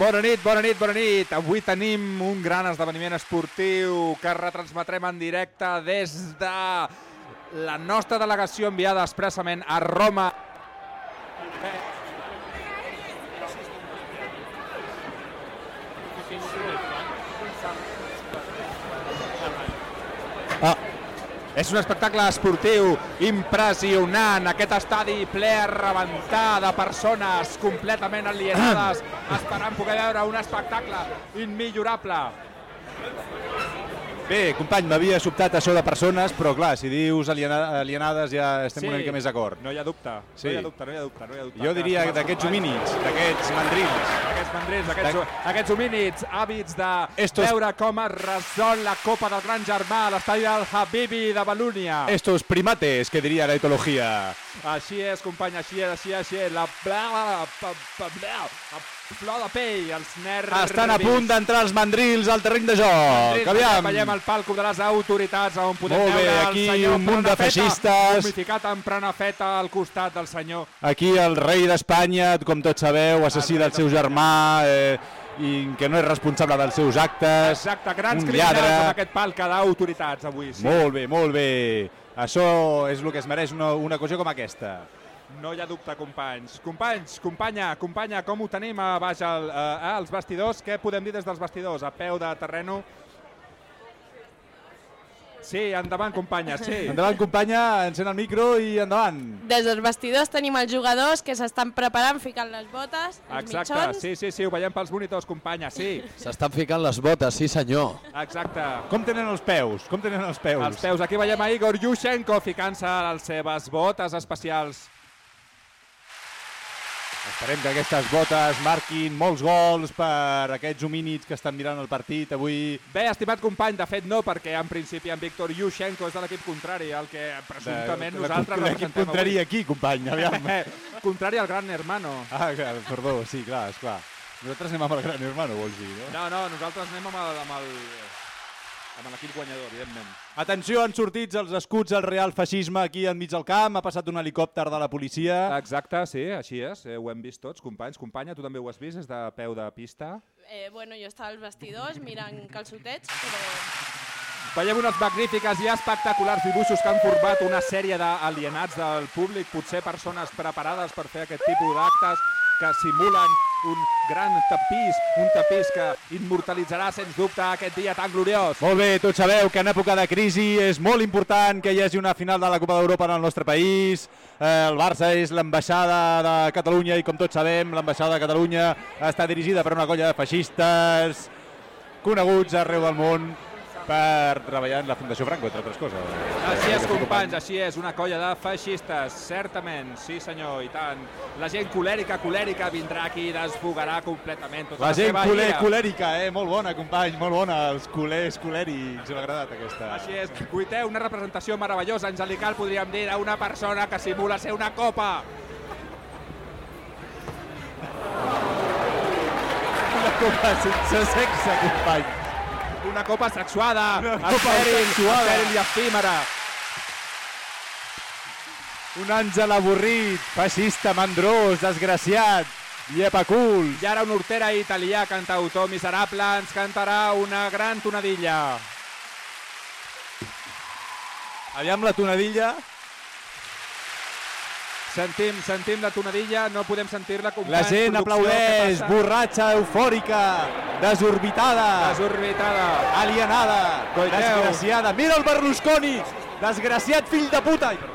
Bona nit, bona nit, bona nit. Avui tenim un gran esdeveniment esportiu que retransmetrem en directe des de la nostra delegació enviada expressament a Roma. És un espectacle esportiu impressionant. Aquest estadi ple a rebentar de persones completament alienades esperant poder veure un espectacle immillorable. Bé, company, m'havia sobtat això de persones, però clar, si dius aliena, alienades ja estem una mica més d'acord. No hi ha dubte. Sí. No hi ha dubte, no hi ha dubte. No hi ha dubte. Jo diria Que d'aquests homínids, d'aquests mandrils. Aquests mandrils, aquests, aquests homínids hàbits de Estos- veure com es resol la Copa del Gran Germà a l'estadi del Habibi de Balúnia. Estos primates, que diria la etologia. Així és, company, així és, així és, així és. La, bla, bla, bla, bla, bla, la flor de pell, els nervis. Estan a punt d'entrar els mandrils al terreny de joc. Mandrils, Aviam. Veiem el palco de les autoritats on podem Molt bé, veure aquí el senyor un munt de feixistes. Humificat en Prenafeta al costat del senyor. Aquí el rei d'Espanya, com tots sabeu, assassí del seu germà, eh, i que no és responsable dels seus actes. Exacte, grans un criminals amb aquest palc d'autoritats avui. Sí. Molt bé, molt bé. Això és el que es mereix una, una ocasió com aquesta. No hi ha dubte, companys. Companys, companya, companya, com ho tenim a baix al, eh, als vestidors? Què podem dir des dels vestidors? A peu de terreno? Sí, endavant, companya, sí. Endavant, companya, encén el micro i endavant. Des dels vestidors tenim els jugadors que s'estan preparant, ficant les botes, els Exacte, mitjons. sí, sí, sí, ho veiem pels monitors, companya, sí. S'estan ficant les botes, sí senyor. Exacte. Com tenen els peus? Com tenen els peus? Els peus, aquí veiem a Igor Yushchenko ficant-se les seves botes especials. Esperem que aquestes botes marquin molts gols per aquests homínids que estan mirant el partit avui. Bé, estimat company, de fet no, perquè en principi en Víctor Yushchenko és de l'equip contrari, el que presumptament De- nosaltres L'equip representem contrari avui. aquí, company, aviam. contrari al gran hermano. Ah, perdó, sí, clar, esclar. Nosaltres anem amb el gran hermano, vols dir, no? No, no, nosaltres anem amb el- amb el- amb l'equip guanyador, evidentment. Atenció, han sortit els escuts del real feixisme aquí enmig del camp, ha passat un helicòpter de la policia. Exacte, sí, així és, eh, ho hem vist tots, companys. Companya, tu també ho has vist des de peu de pista. Eh, bueno, jo estava als vestidors mirant calçotets, però Veiem unes magnífiques i espectaculars dibuixos que han format una sèrie d'alienats del públic, potser persones preparades per fer aquest tipus d'actes que simulen un gran tapís, un tapís que immortalitzarà, sens dubte, aquest dia tan gloriós. Molt bé, tots sabeu que en època de crisi és molt important que hi hagi una final de la Copa d'Europa en el nostre país. Eh, el Barça és l'ambaixada de Catalunya i com tots sabem, l'ambaixada de Catalunya està dirigida per una colla de feixistes coneguts arreu del món per treballar en la Fundació Franco, entre altres coses. Així és, companys, així és, una colla de feixistes, certament, sí senyor, i tant. La gent colèrica, colèrica vindrà aquí i desfogarà completament tota La la, gent seva culer, colèrica, eh? Molt bona, company, molt bona. Els culers colèrics, m'ha agradat aquesta. Així és, Guiteu, una representació meravellosa, angelical, podríem dir, d'una persona que simula ser una copa. Una copa sense sexe, company. Una copa sexuada, Una copa estèril, i efímera. Un àngel avorrit, feixista, mandrós, desgraciat, llepacul. I ara un hortera italià, cantautor miserable, ens cantarà una gran tonadilla. Aviam la tonadilla. Sentim, sentim la tonadilla, no podem sentir-la. La gent aplaudeix, borratxa, eufòrica, desorbitada, Desorbitada. alienada, Coiteu. desgraciada. Mira el Berlusconi, desgraciat fill de puta. Ai,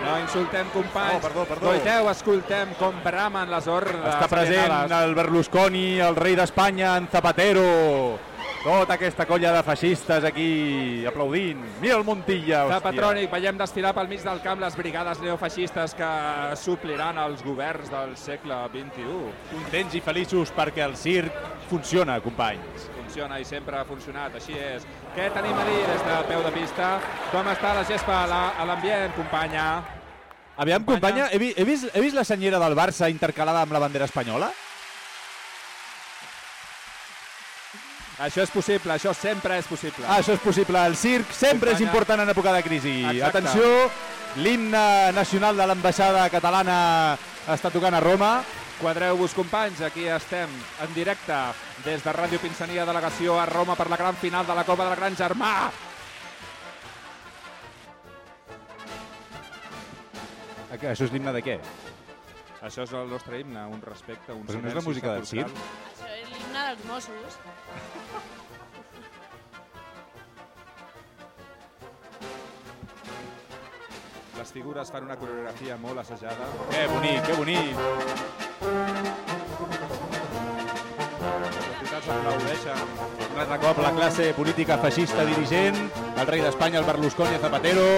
No insultem, companys. Oh, perdó, perdó. Coiteu, escoltem com bramen les ordres. Està present alienades. el Berlusconi, el rei d'Espanya, en Zapatero. Tota aquesta colla de feixistes aquí aplaudint. Mira el Montilla, De hòstia. Patrònic, veiem desfilar pel mig del camp les brigades neofeixistes que supliran els governs del segle XXI. Contents i feliços perquè el circ funciona, companys. Funciona i sempre ha funcionat, així és. Què tenim a dir des de peu de pista? Com està la gespa a la- a l'ambient, companya? Aviam, Companya. companya, he, vi- he, vist, he vist la senyera del Barça intercalada amb la bandera espanyola? Això és possible, això sempre és possible. Això és possible. El circ sempre és Companya. important en època de crisi. Exacte. Atenció, l'himne nacional de l'ambaixada catalana està tocant a Roma Quadreu-vos, companys, aquí estem en directe des de Ràdio Pinsania, delegació a Roma per la gran final de la Copa del Gran Germà. Això és l'himne de què? Això és el nostre himne, un respecte, un Però no és la música del circ? Dels Mossos. Les figures fan una coreografia molt assajada. Que bonic, que bonic. Les entitats aplaudeixen. Un altre cop la classe política feixista dirigent, el rei d'Espanya, el Berlusconi, el Zapatero,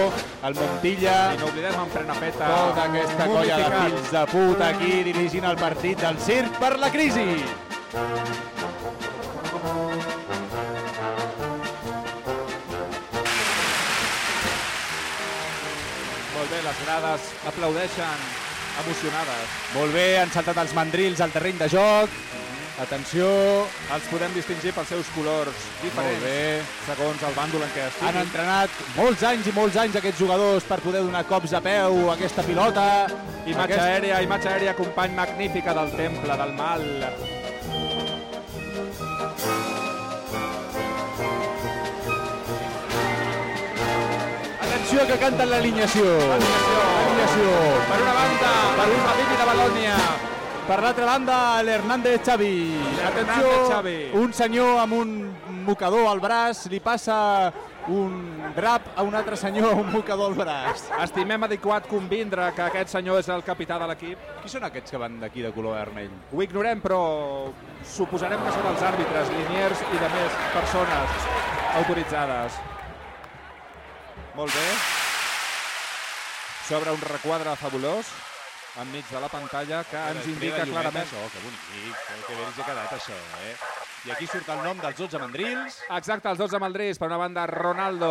el Montilla, I no oblidem en Prenafeta. tota aquesta colla de fills de puta aquí dirigint el partit del circ per la crisi. Aplaudeixen, emocionades. Molt bé, han saltat els mandrils al terreny de joc. Atenció, Els podem distingir pels seus colors diferents, Molt bé. segons el bàndol en què han estiguin. entrenat molts anys i molts anys aquests jugadors per poder donar cops de peu a aquesta pilota. Imatge Aquest- aèria, imatge aèria, company magnífica del temple, del mal. Atenció que canten l'alineació. Alineació. Per una banda, per un Habibi de Balònia. Per l'altra banda, l'Hernández Xavi. Atenció, Xavi. un senyor amb un mocador al braç li passa un drap a un altre senyor amb un mocador al braç. Estimem adequat convindre que aquest senyor és el capità de l'equip. Qui són aquests que van d'aquí de color vermell? Ho ignorem, però suposarem que són els àrbitres, liniers i de més persones autoritzades. Molt bé. S'obre un requadre fabulós enmig de la pantalla que ens indica clarament... Això, que bonic, que, bé els ha quedat això, eh? I aquí surt el nom dels 12 mandrils. Exacte, els 12 Maldrís, per una banda Ronaldo,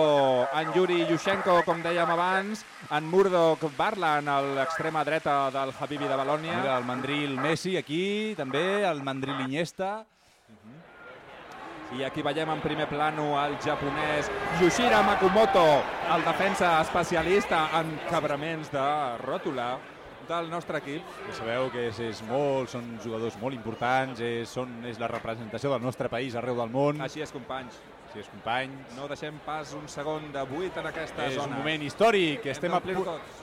en Yuri Yushchenko, com dèiem abans, en Murdoch Barlan, a l'extrema dreta del Habibi de Balònia. Mira, el mandril Messi aquí, també, el mandril Iniesta. I aquí veiem en primer plano el japonès Yoshira Makumoto, el defensa especialista en cabraments de ròtula del nostre equip. Ja sabeu que és, és molt, són jugadors molt importants, és, són, és la representació del nostre país arreu del món. Així és, companys. Així és, companys. No deixem pas un segon de buit en aquesta És un zona. moment històric, Hem estem a punt... tots.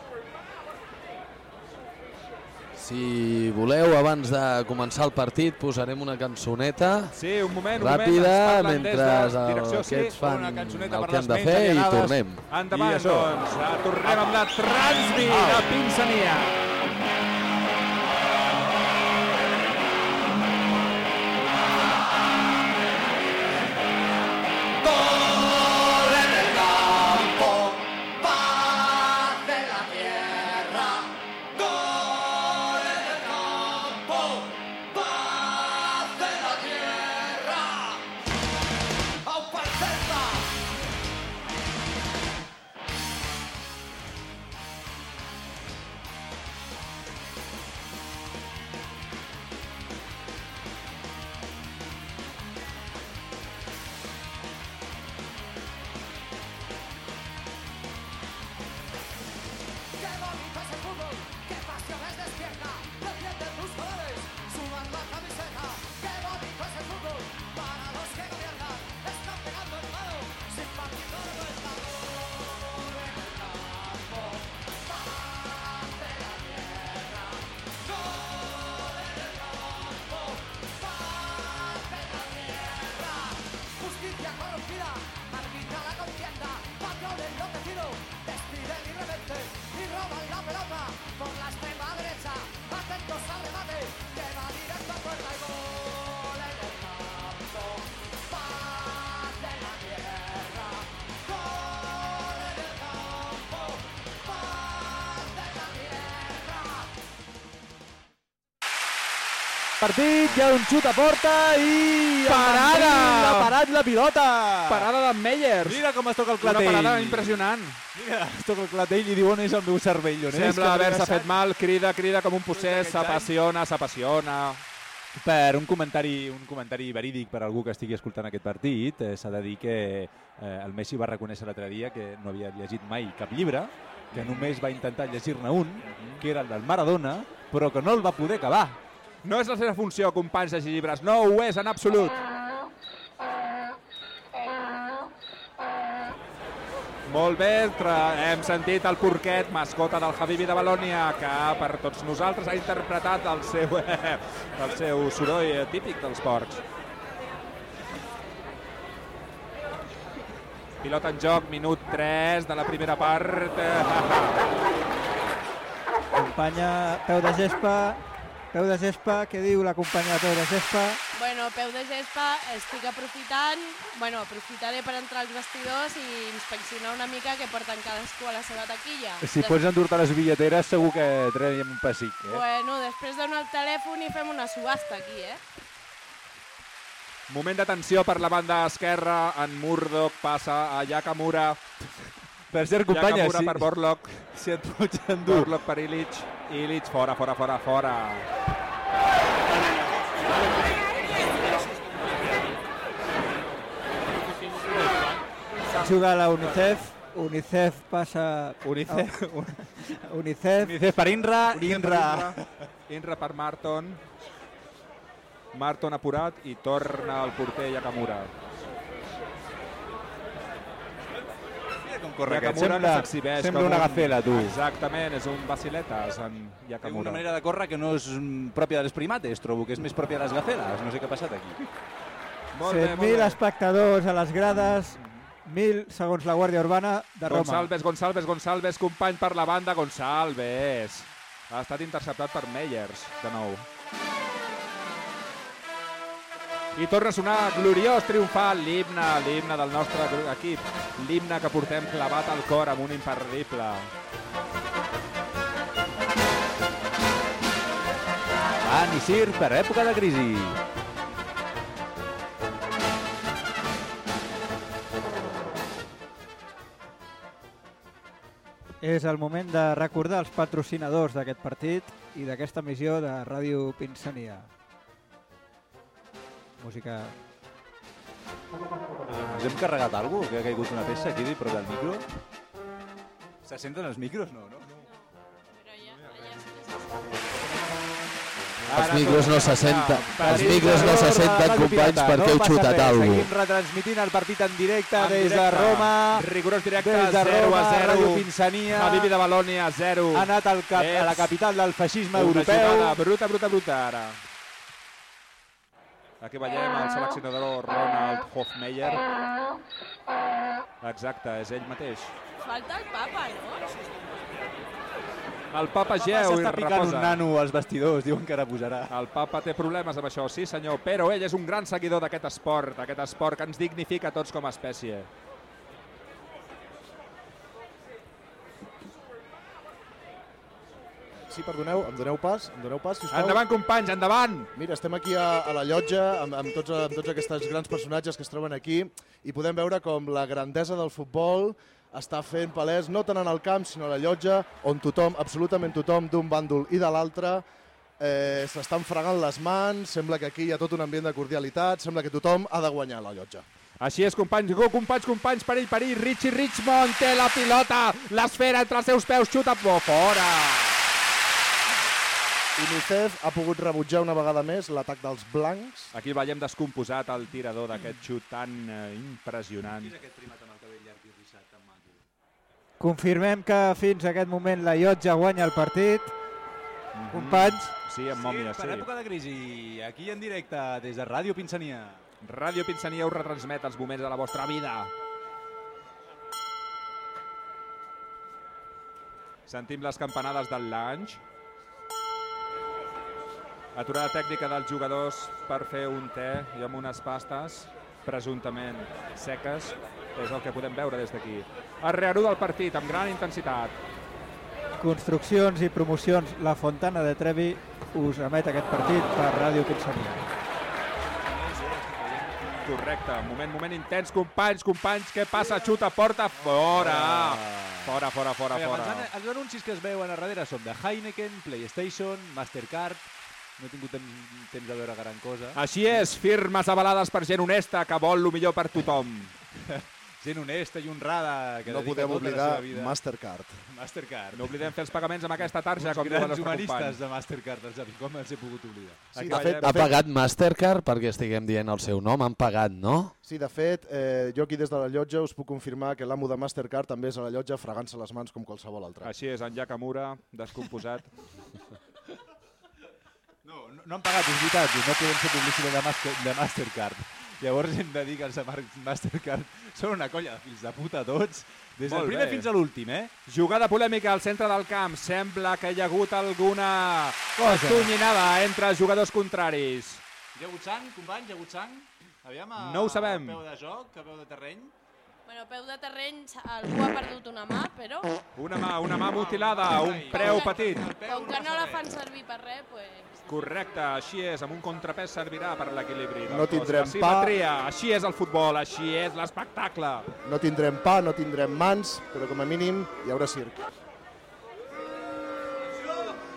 Si voleu, abans de començar el partit, posarem una cançoneta Sí, un moment, un ràpida, moment. Ens parlen mentre des de direcció, sí. aquests fan una cançoneta el que han de fer i tornem. Endavant, I això. doncs. Eh, Tornem amb la Transmi de Pinsania. Qué Partit, hi ha un xut a porta i... Parada! Ha parat la pilota! Parada de Meyers. Mira com es toca el Una clatell. parada impressionant. Mira, es toca el clatell i diu on és el meu cervell. On és? Sembla haver-se fet mal, crida, crida com un possès, s'apassiona, s'apassiona. Per un comentari, un comentari verídic per algú que estigui escoltant aquest partit, eh, s'ha de dir que eh, el Messi va reconèixer l'altre dia que no havia llegit mai cap llibre, que només va intentar llegir-ne un, que era el del Maradona, però que no el va poder acabar. No és la seva funció, companys de llibres. No ho és en absolut. Molt bé, hem sentit el porquet, mascota del Habibi de Balònia, que per tots nosaltres ha interpretat el seu, el seu soroll típic dels porcs. Pilota en joc, minut 3 de la primera part. Companya peu de gespa, peu de gespa, què diu la companya de peu de gespa? Bueno, peu de gespa, estic aprofitant, bueno, aprofitaré per entrar als vestidors i inspeccionar una mica què porten cadascú a la seva taquilla. Si pots endur-te les billeteres, segur que traiem un pessic, eh? Bueno, després dono el telèfon i fem una subhasta aquí, eh? Moment de tensió per la banda esquerra. En Murdoch passa a Yakamura. Per cert, companya, si, per Borlock. si et pots endur Borlock per Illich. Illich fora, fora, fora, fora. Juga la UNICEF, UNICEF passa... UNICEF. UNICEF, Dices per Inra, Inra. Inra per Marton. Marton apurat i torna el porter Yakamura. Com corre aquest, sembla, que s'exhibeix sembla una un- gacela, tu. Exactament, és un vaciletes en Té Yakamura. una manera de córrer que no és mm, pròpia dels primates, trobo que és més pròpia de les gaceles. No sé què ha passat aquí. Molt bé, molt 100.000 bé. espectadors a les grades, 1.000 segons la Guàrdia Urbana de Roma. Gonçalves, Gonçalves, Gonçalves, company per la banda, Gonçalves. Ha estat interceptat per Meyers, de nou. I torna a sonar gloriós, triomfal, l'himne, l'himne del nostre equip. L'himne que portem clavat al cor amb un imperdible. Van i Sir per època de crisi. És el moment de recordar els patrocinadors d'aquest partit i d'aquesta missió de Ràdio Pinsania. Música... Ens hem carregat alguna cosa? Que ha caigut una peça aquí prop del micro? Se senten els micros? No, no. Però ja, ja sí que se Els micros no se senten, els micros no se senten, companys, perquè heu xutat alguna Seguim cosa. retransmitint el partit en directe En des de. Roma. Rigorós directe, Des de 0 Roma, a 0. Ràdio Pinsania. Habibi de Balònia, 0. Ha anat al cap, a la capital del feixisme Una europeu. jugada bruta, bruta, bruta, ara. Aquí veiem el seleccionador Ronald Hofmeyer. Exacte, és ell mateix. Falta el papa, no? El papa geu i S'està picant un reposa. nano als vestidors, diuen que ara posarà. El papa té problemes amb això, sí senyor, però ell és un gran seguidor d'aquest esport, d'aquest esport que ens dignifica tots com a espècie. Sí, perdoneu, em doneu pas, em doneu pas, sisplau. Endavant, companys, endavant! Mira, estem aquí a, a la llotja amb, amb, tots, amb tots aquests grans personatges que es troben aquí i podem veure com la grandesa del futbol està fent palès no tant en el camp sinó a la llotja on tothom, absolutament tothom d'un bàndol i de l'altre eh, s'estan fregant les mans, sembla que aquí hi ha tot un ambient de cordialitat, sembla que tothom ha de guanyar la llotja. Així és, companys, go, companys, companys, perill, perill, Richie Richmond té la pilota, l'esfera entre els seus peus, xuta fora! UNICEF ha pogut rebutjar una vegada més l'atac dels blancs. Aquí veiem descomposat el tirador d'aquest xut tan eh, impressionant. Confirmem que fins a aquest moment la Llotja guanya el partit. Companys, Sí, amb mòmia, per sí. època de crisi, aquí en directe, des de Ràdio Pinsania. Ràdio Pinsania us retransmet els moments de la vostra vida. Sentim les campanades del lunch. Aturada tècnica dels jugadors per fer un te i amb unes pastes presumptament seques. És el que podem veure des d'aquí. Es reanuda el partit amb gran intensitat. construccions i promocions La Fontana de Trevi us emet aquest partit per Ràdio Pinsania. Correcte, moment, moment intens, companys, companys, què passa? Xuta, porta, fora! Fora, fora, fora, fora. Els, an- els anuncis que es veuen a darrere són de Heineken, PlayStation, Mastercard... No he tingut temps, temps de veure gran cosa. Així és, firmes avalades per gent honesta que vol el millor per tothom. gent honesta i honrada que No podem tota oblidar la seva vida. Mastercard. Mastercard. No oblidem fer els pagaments amb aquesta tarja, Uns com diuen grans els humanistes de Mastercard, els Javi. Com els he pogut oblidar? Sí, Aquí de fet, Ha pagat Mastercard perquè estiguem dient el seu nom, han pagat, no? Sí, de fet, eh, jo aquí des de la llotja us puc confirmar que l'amo de Mastercard també és a la llotja fregant-se les mans com qualsevol altre. Així és, en Yakamura, descomposat. No, han pagat, és veritat, i no podem fer publicitat de, Master, de Mastercard. Llavors hem de dir que els de Mastercard són una colla de fills de puta tots, des del Molt primer bé. fins a l'últim, eh? Jugada polèmica al centre del camp. Sembla que hi ha hagut alguna Cosa. estonyinada entre jugadors contraris. Hi ha hagut sang, company? Hi ha hagut sang? Aviam, a, No ho sabem. A peu de joc, a peu de terreny. Bueno, peu de terreny, algú ha perdut una mà, però Una mà, una mà mutilada, un preu petit. com que no la fan servir per res, pues... Correcte, així és, amb un contrapès servirà per a l'equilibri. No cos. tindrem La simetria, així és el futbol, així és l'espectacle. No tindrem pa, no tindrem mans, però com a mínim hi haurà circ.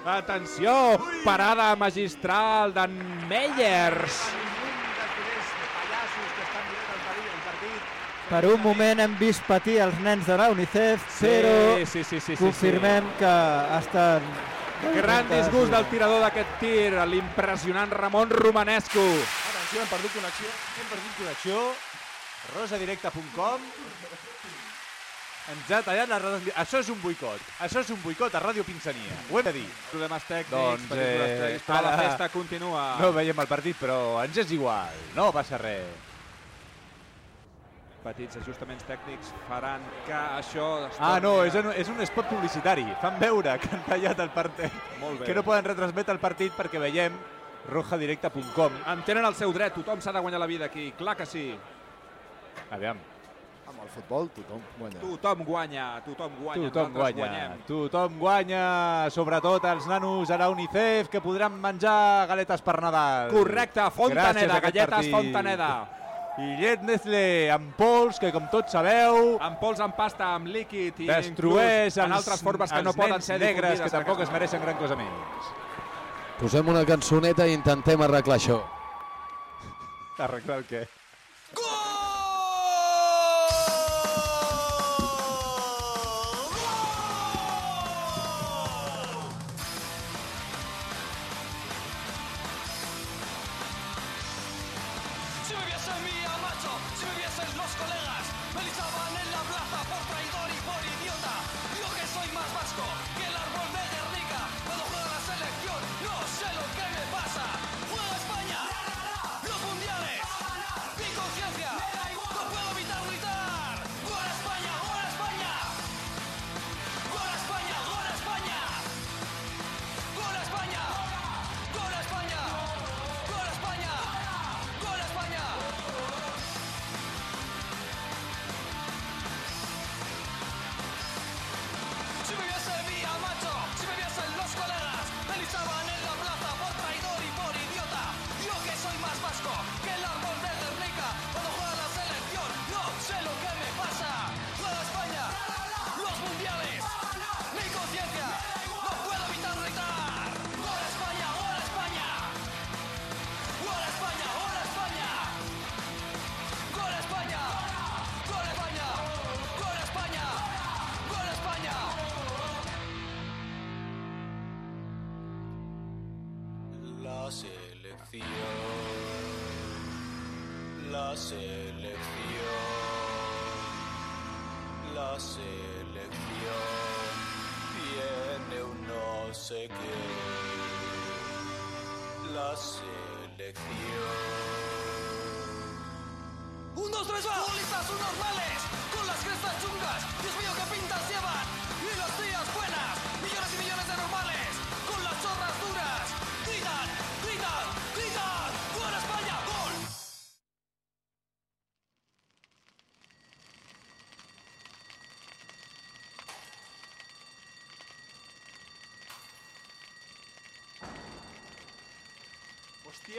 Atenció, parada magistral d'en Meyers. Per un moment hem vist patir els nens de la UNICEF, Sí, però sí, sí, sí, sí, confirmem que estan... Gran disgust del tirador d'aquest tir, l'impressionant Ramon Romanesco. Atenció, hem perdut connexió. Hem perdut connexió. rosadirecta.com ens ha tallat la retransmissió. Això és un boicot. Això és un boicot a Ràdio Pinsania. Ho hem de dir. Problemes tècnics, Doncs, eh, però la festa continua. No veiem el partit, però ens és igual. No passa res. Petits ajustaments tècnics faran que això... Ah, no, és un, és un spot publicitari. Fan veure que han tallat el partit. Molt bé. Que no poden retransmetre el partit perquè veiem rojadirecta.com. En tenen el seu dret, tothom s'ha de guanyar la vida aquí, clar que sí. Aviam. Amb el futbol tothom guanya. Tothom guanya, tothom guanya, Tothom nosaltres guanya. guanyem. Tothom guanya, sobretot els nanos a la UNICEF que podran menjar galetes per Nadal. Correcte, Fontaneda, galletes partit. Fontaneda. I llet Nestlé amb pols, que com tots sabeu, Amb pols, amb pasta, amb líquid i destrueix en els, altres formes que no poden ser negres que tampoc es mereixen gran cosa més. Posem una cançoneta i intentem arreglar això. Arreglar el què?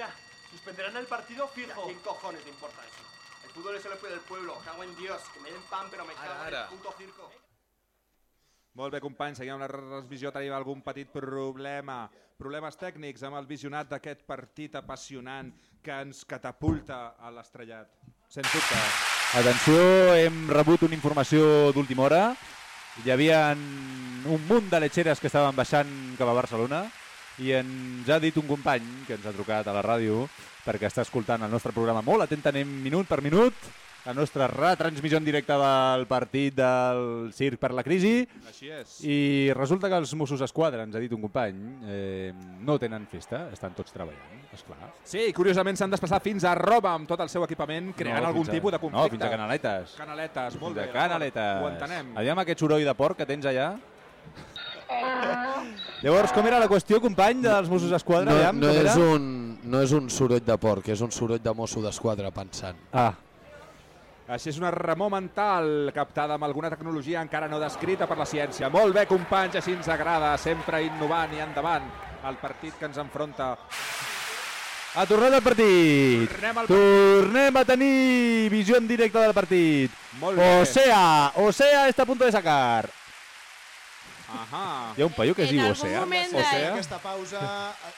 Hostia, suspenderán el partido fijo. ¿Quién cojones le importa eso? El fútbol es el del pueblo. Cago en Dios. Que me den pan, pero me cago en el puto circo. Molt bé, companys, seguim amb la transmissió. Tenim algun petit problema. Problemes tècnics amb el visionat d'aquest partit apassionant que ens catapulta a l'estrellat. Sens dubte. Atenció, hem rebut una informació d'última hora. Hi havia un munt de letxeres que estaven baixant cap a Barcelona i ens ha dit un company que ens ha trucat a la ràdio perquè està escoltant el nostre programa molt atentament minut per minut la nostra retransmissió en directe del partit del Circ per la crisi Així és. i resulta que els Mossos d'Esquadra, ens ha dit un company, eh, no tenen festa, estan tots treballant, esclar. Sí, i curiosament s'han desplaçat fins a Roma amb tot el seu equipament, creant No, algun fins a- tipus de conflicte. No, fins a Canaletes. Canaletes, molt de bé. Canaletes. Ho entenem. Aviam aquest soroll de porc que tens allà. Llavors, com era la qüestió, company, dels Mossos d'Esquadra? No, Aviam, no, és un, no és un soroll de porc, és un soroll de mosso d'esquadra pensant. Ah, Així és una remor mental captada amb alguna tecnologia encara no descrita per la ciència. Molt bé, companys, així ens agrada, sempre innovant i endavant el partit que ens enfronta. ha tornat el partit. Tornem al Tornem a tenir visió en directe del partit. Molt bé. Osea, Osea està a punt de sacar. Ahà. Hi ha un paio que es En diu algun Osea. moment de- Osea. Aquesta pausa,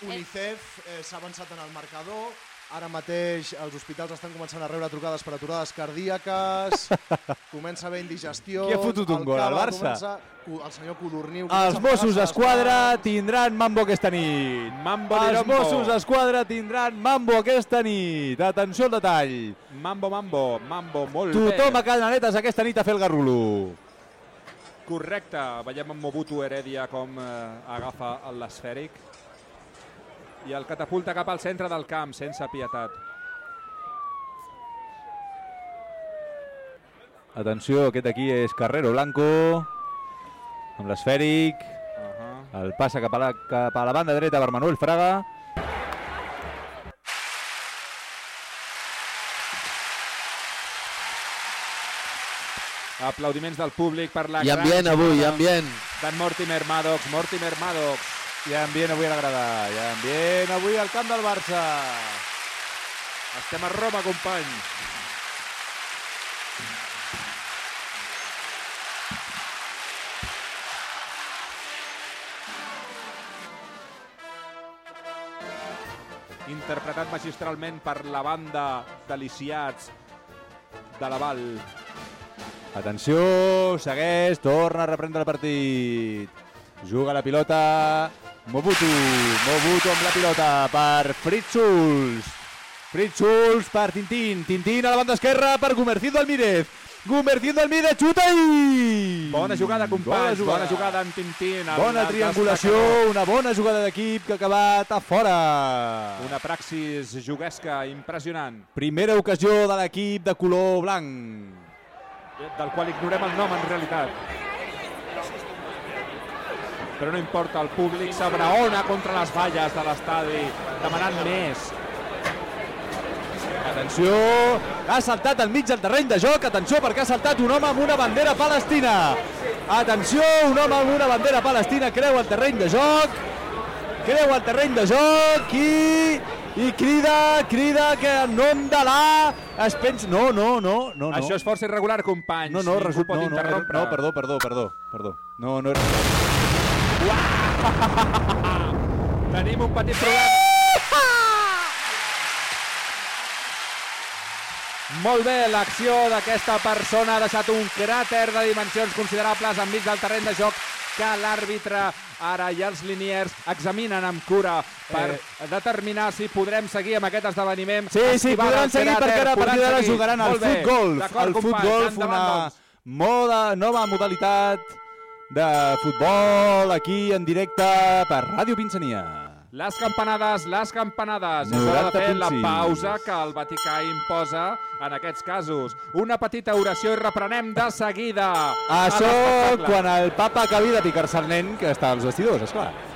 eh, UNICEF eh, s'ha avançat en el marcador. Ara mateix els hospitals estan començant a rebre trucades per aturades cardíaques. comença a haver indigestió. Qui ha fotut un gol, el cava Barça? Comença, el senyor Codorniu. Els Mossos d'Esquadra tindran mambo aquesta nit. Mambo Els. Mossos d'Esquadra tindran mambo aquesta nit. Atenció al detall. Mambo, mambo, mambo, molt Tothom bé. a Canaletes aquesta nit a fer el garrulo. Correcte. Veiem en Mobutu Heredia com eh, agafa l'esfèric i el catapulta cap al centre del camp, sense pietat. Atenció, aquest aquí és Carrero Blanco, amb l'esfèric. Uh El passa cap a, la, cap a la banda dreta per Manuel Fraga. Aplaudiments del públic per la I ambient avui, i ambient. d'en Mortimer Maddox. Mortimer Maddox. Ha ambient avui a la grada. Hi ha ambient avui al camp del Barça. Estem a Roma, company. Interpretat magistralment per la banda deliciats de la Val. Atenció, segueix, torna a reprendre el partit. Juga la pilota Mobutu. Mobutu amb la pilota per Fritz Schulz. Fritz Schulz per Tintín. Tintín a la banda esquerra per Gumercindo Almírez. Gumercindo Almírez, xuta i... Bona jugada, companys. Bona Bona jugada, jugada en Tintín. el- Bona triangulació, una bona jugada d'equip que ha acabat a fora. Una praxis juguesca impressionant, Primera ocasió de l'equip de color blanc. Del qual ignorem el nom en realitat. Però no importa, el públic s'abraona contra les valles de l'estadi, demanant més. Atenció, ha saltat al mig del terreny de joc, atenció perquè ha saltat un home amb una bandera palestina. Atenció, un home amb una bandera palestina creu el terreny de joc, creu el terreny de joc i, i crida, crida que en nom de la es pensa... No, no, no, no. no. Això és força irregular, companys. No, no, resulta... No, no, era- interrompre. no, perdó, perdó, perdó, perdó. No, no era... Tenim un petit problema. Molt bé, l'acció d'aquesta persona ha deixat un cràter de dimensions considerables enmig del terreny de joc que l'àrbitre ara i els liniers examinen amb cura per determinar si podrem seguir amb aquest esdeveniment. Sí, sí, podran seguir cràter, perquè ara a partir d'ara jugaran al d'acord, Al endavant, una doncs. moda, nova modalitat de futbol aquí en directe per Ràdio Pinsania. Les campanades, les campanades. És hora de fer la 90.6. pausa que el Vaticà imposa en aquests casos. Una petita oració i reprenem de seguida. Això quan el papa acabi de picar-se el nen que està als vestidors, esclar. Mejor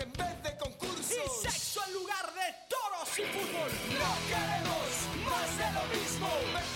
en vez de concursos. Y sexo en lugar de toros y fútbol. No queremos más de lo mismo.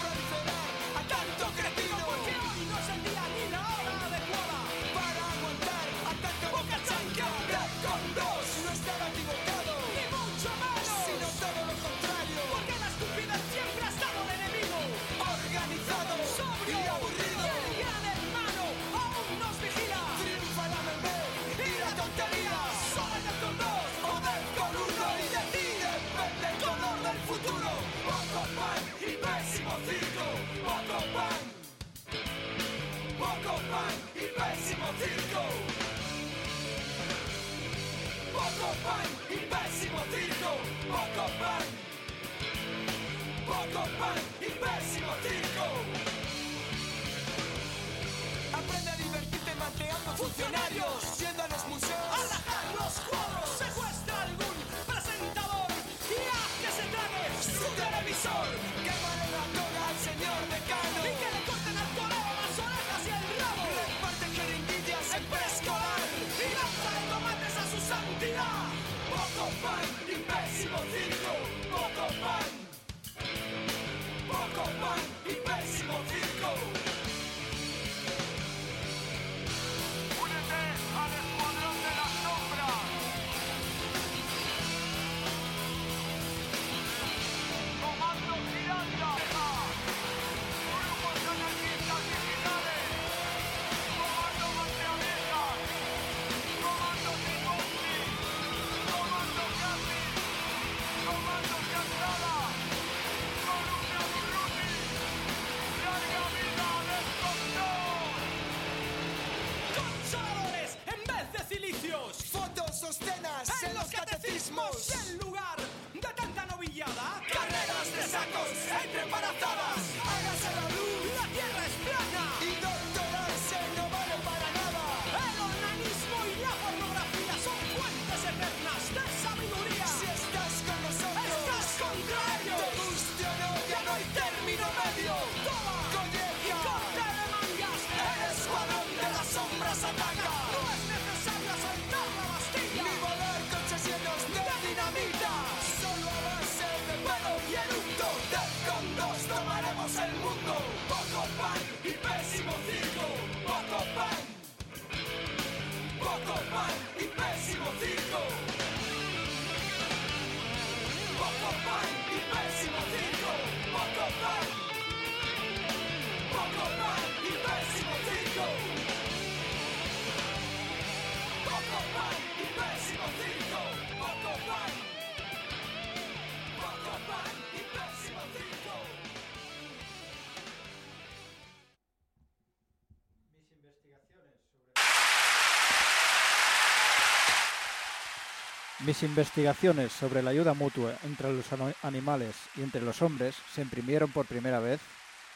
Mis investigaciones sobre la ayuda mutua entre los animales y entre los hombres se imprimieron por primera vez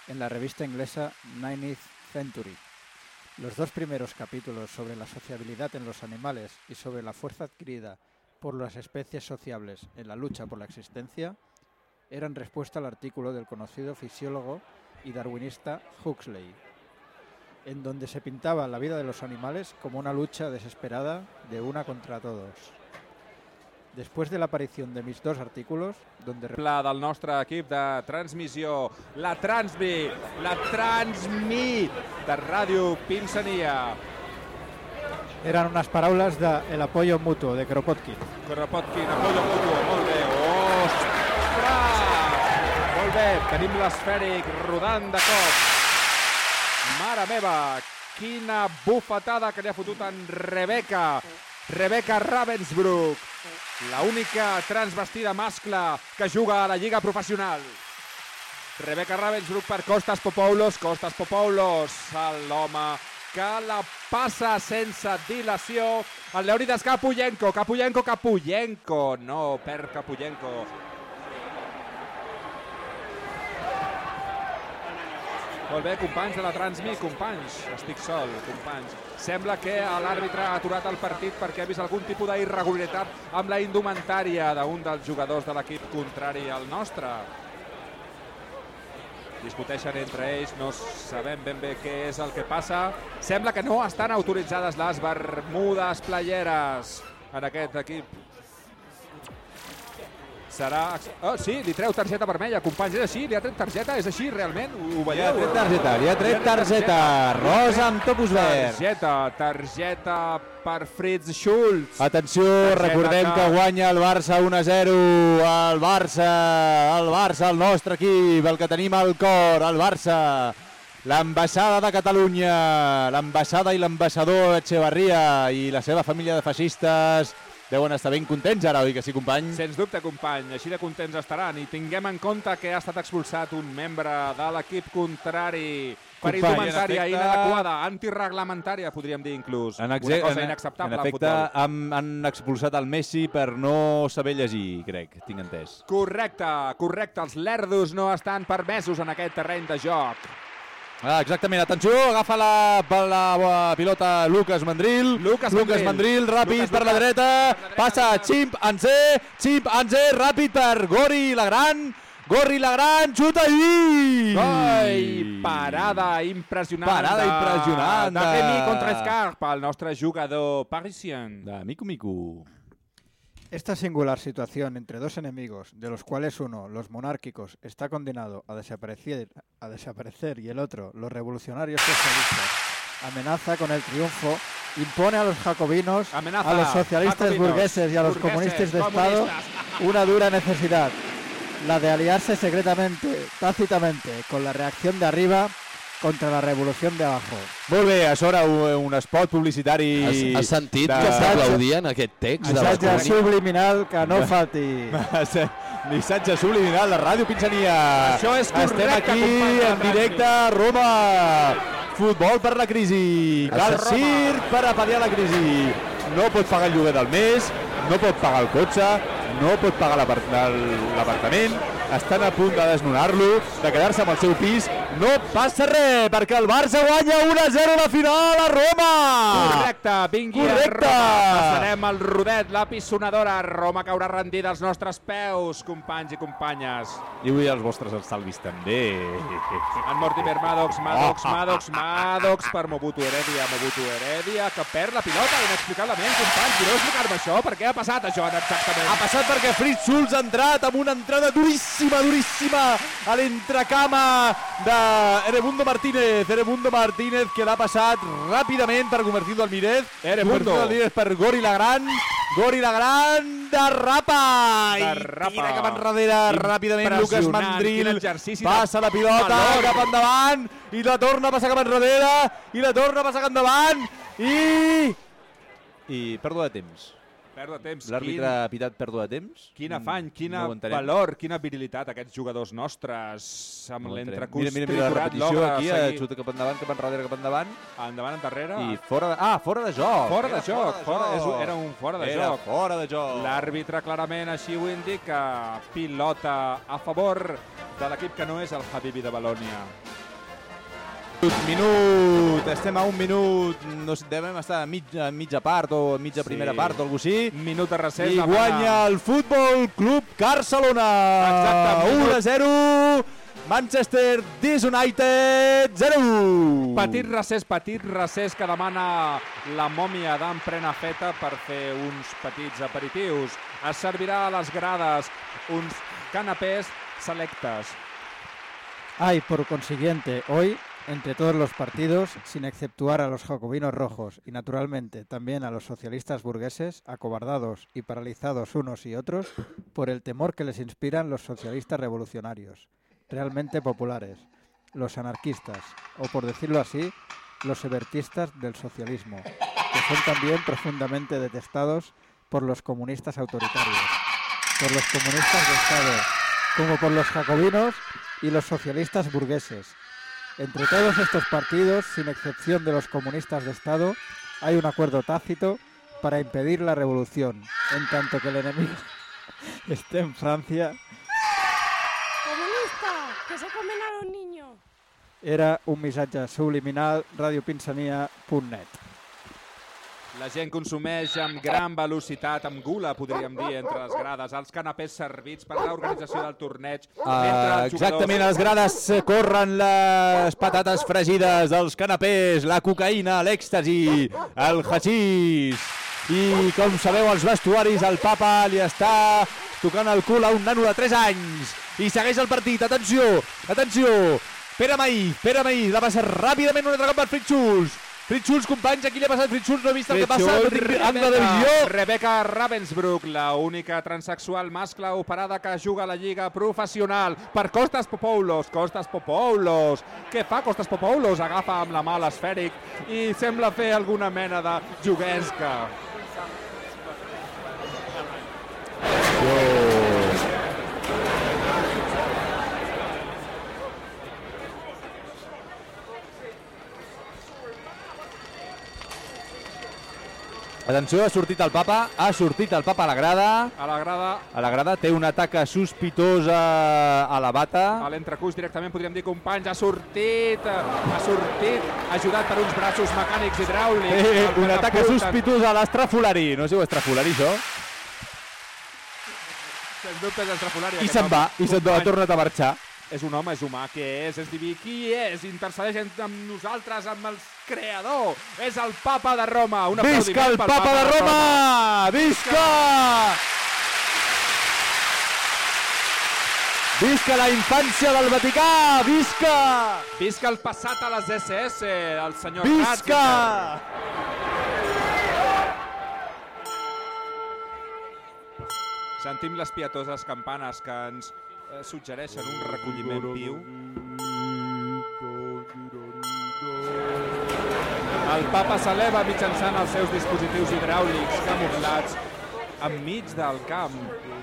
en la revista inglesa 90th Century. Los dos primeros capítulos sobre la sociabilidad en los animales y sobre la fuerza adquirida por las especies sociables en la lucha por la existencia eran respuesta al artículo del conocido fisiólogo y darwinista Huxley, en donde se pintaba la vida de los animales como una lucha desesperada de una contra todos. Después de la aparición de mis dos artículos, donde Pla del nostre equip de transmissió, la Transmi, la Transmi de Ràdio Pinsania. eran unas paraules de El apoyo mutuo de Kropotkin. Kropotkin, apoyo mutuo, molt bé. Ostres! Molt bé, tenim l'esfèric rodant de cop. Mare meva, quina bufetada que li ha fotut en Rebecca. Rebecca Ravensbrück, la única transvestida mascle que juga a la Lliga Professional. Rebecca Ravensbrück per Costas Popoulos, Costas Popoulos, l'home que la passa sense dilació. El Leonidas Kapuyenko, Kapuyenko, Kapuyenko. No, per Kapuyenko. Molt bé, companys de la Transmi, companys. Estic sol, companys. Sembla que l'àrbitre ha aturat el partit perquè ha vist algun tipus d'irregularitat amb la indumentària d'un dels jugadors de l'equip contrari al nostre. Discuteixen entre ells, no sabem ben bé què és el que passa. Sembla que no estan autoritzades les bermudes playeres en aquest equip. Serà... Oh, sí, li treu targeta vermella, companys. És així? Li ha tret targeta? És així, realment? Ho, ho Li veieu? ha tret targeta, li ha tret targeta. Rosa amb topus verd. Targeta, targeta per Fritz Schulz. Atenció, Targeta recordem que- que guanya el Barça 1-0. El Barça, el Barça, el nostre equip, el que tenim al cor, el Barça. L'ambaixada de Catalunya, l'ambaixada i l'ambaixador Echevarria i la seva família de feixistes deuen estar ben contents ara, oi que sí, company? Sens dubte, company, així de contents estaran. I tinguem en compte que ha estat expulsat un membre de l'equip contrari per Company, indumentària en efecte- inadequada, antireglamentària, podríem dir inclús. En, Una exe- cosa en, inacceptable en efecte, han, han expulsat el Messi per no saber llegir, crec, tinc entès. Correcte, correcte. Els lerdos no estan permesos en aquest terreny de joc. Ah, exactament, atenció, agafa la, la, la pilota Lucas Mandril. Lucas Lucas Mandril. Mandril, ràpid Lucas, per la Lucas. dreta, Per la dreta. passa Chimp Anze, Chimp Anze, ràpid per Gori la Gran, Gori la Gran, xuta i... Ai, parada impressionant. Parada de- impressionant De de- Remy contra Scarpa, el nostre jugador parisien. De Miku Miku. Esta singular situación entre dos enemigos, de los cuales uno, los monárquicos, está condenado a desaparecer, a desaparecer y el otro, los revolucionarios socialistas, amenaza con el triunfo, impone a los jacobinos, Amenaza, a los socialistas jacobinos, burgueses y a los comunistas de Estado una dura necesidad, la de aliarse secretamente, tácitamente, con la reacción de arriba contra la revolución de abajo. Molt bé, a sobre un, un spot publicitari... Has, has sentit de- que s'aplaudien aquest text? Missatge subliminal que no falti. Missatge subliminal de Ràdio Pinsania. Això és Estem correcte, aquí company de en directe a Roma. Futbol per la crisi. Cal circ per a pal·liar la crisi. No pot pagar el lloguer del mes. no pot pagar el cotxe, no pot pagar l'apartament, estan a punt de desnonar-lo, de quedar-se amb el seu pis. No passa res, perquè el Barça guanya 1-0 la final a Roma! Correcte, vingui Correcte. a Roma. Passarem el rodet, la pissonadora. Roma caurà rendida als nostres peus, companys i companyes. I vull els vostres estalvis també. En Mortimer Maddox, Maddox, Maddox, Maddox per Mobutu Heredia, Mobutu Heredia, que perd la pilota inexplicablement, companys. Podeu explicar-me això? Per què ha passat això exactament? Ha passat perquè Fritz Schulz ha entrat amb una entrada duríssima, duríssima a l'entrecama de Eremundo Martínez. Eremundo Martínez que l'ha passat ràpidament per al Mirez. Eremundo. Convertit al Mirez per Gori la Gran. Gori la Gran de Rapa. Derrapa. I tira cap enrere ràpidament Lucas Mandril. Passa la pilota valor. cap endavant i la torna a passar cap enrere i la torna a passar cap endavant i... I pèrdua de temps. Pèrdua de temps. L'àrbitre ha pitat pèrdua de temps. Quin, quin afany, quina no valor, quina virilitat aquests jugadors nostres amb No l'entrecús Mira, mira, mira la repetició aquí, eh, seguir. xuta cap endavant, cap enrere, cap endavant. Endavant, endarrere. I fora de... Ah, fora de joc. Fora de joc, de fora, és, joc. era un fora de Era joc. fora de joc. L'àrbitre clarament així ho indica. Pilota a favor de l'equip que no és el Habibi de Balònia. Minut, estem a un minut, no sé, devem estar a mitja, a mitja part o a mitja Sí. primera part o alguna així. Minut de recés. I guanya el Futbol Club Barcelona. Exacte, 1 a 0. Manchester Disunited 0. Petit recés, petit recés que demana la mòmia d'en Prenafeta per fer uns petits aperitius. Es servirà a les grades uns canapés selectes. Hay, por consiguiente, hoy, entre todos los partidos, sin exceptuar a los jacobinos rojos y, naturalmente, también a los socialistas burgueses, acobardados y paralizados unos y otros por el temor que les inspiran los socialistas revolucionarios, realmente populares, los anarquistas, o por decirlo así, los ebertistas del socialismo, que son también profundamente detestados por los comunistas autoritarios, por los comunistas de Estado, como por los jacobinos y los socialistas burgueses. Entre todos estos partidos, sin excepción de los comunistas de Estado, hay un acuerdo tácito para impedir la revolución, en tanto que el enemigo esté en Francia, Comunista, que se comen a los niños. era un missatge subliminal radiopinsania.net. La gent consumeix amb gran velocitat, amb gula, podríem dir, entre les grades, els canapés servits per l'organització del torneig. Uh, els exactament, a les grades corren les patates fregides, els canapés, la cocaïna, l'èxtasi, el hachís. I, com sabeu, als vestuaris el papa li està tocant el cul a un nano de 3 anys. I segueix el partit. Atenció, atenció. Pere Maí, Pere Maí, la passa ràpidament un altre cop per Fritz Schulz, companys, aquí li ha passat Fritz Schulz, no he vist el que passa, tinc angle de visió. Rebecca Ravensbrück, la única transexual mascle operada que juga a la lliga professional per Costas Popoulos. Costas Popoulos. Què fa Costas Popoulos? Agafa amb la mà l'esfèric i sembla fer alguna mena de juguesca. Atenció, ha sortit el papa, ha sortit el papa a la grada. A la grada, A la grada té una taca sospitosa a la bata. a l'entrecús directament podríem dir companys, ha sortit, ha sortit, ajudat per uns braços mecànics hidràulics. Eh, El una taca sospitosa a l'estrafolari. No sé si ho estrafolari, això. Sens dubte és estrafolari. I se'n va, i se'n va, ha Company, tornat a marxar. És un home, és humà, què és? És diví, qui és? Intercedeix amb nosaltres, amb el creador. És el papa de Roma. Un Visca el pel papa de Roma! Visca! Visca la infància del Vaticà! Visca! Visca el passat a les SS, el senyor Visca! Ratzinger. Sentim les pietoses campanes que ens eh, suggereixen un recolliment viu. El papa s'eleva mitjançant els seus dispositius hidràulics camuflats enmig del camp,